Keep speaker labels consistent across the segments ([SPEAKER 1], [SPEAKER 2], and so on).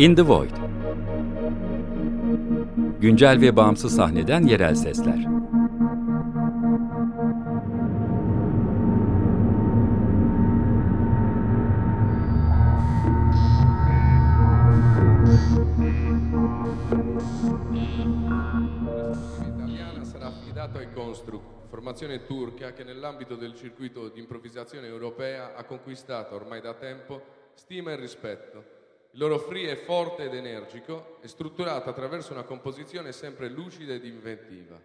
[SPEAKER 1] In the Void Güncel ve bağımsız sahneden yerel sesler
[SPEAKER 2] formazione turca che nell'ambito del circuito di improvvisazione europea ha conquistato ormai da tempo stima e rispetto. Il loro free è forte ed energico e strutturato attraverso una composizione sempre lucida ed inventiva.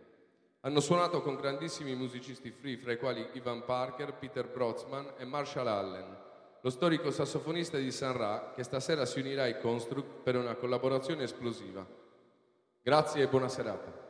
[SPEAKER 2] Hanno suonato con grandissimi musicisti free, fra i quali Ivan Parker, Peter Brotzman e Marshall Allen, lo storico sassofonista di San Ra che stasera si unirà ai Construct per una collaborazione esplosiva. Grazie e buona serata.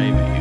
[SPEAKER 3] maybe.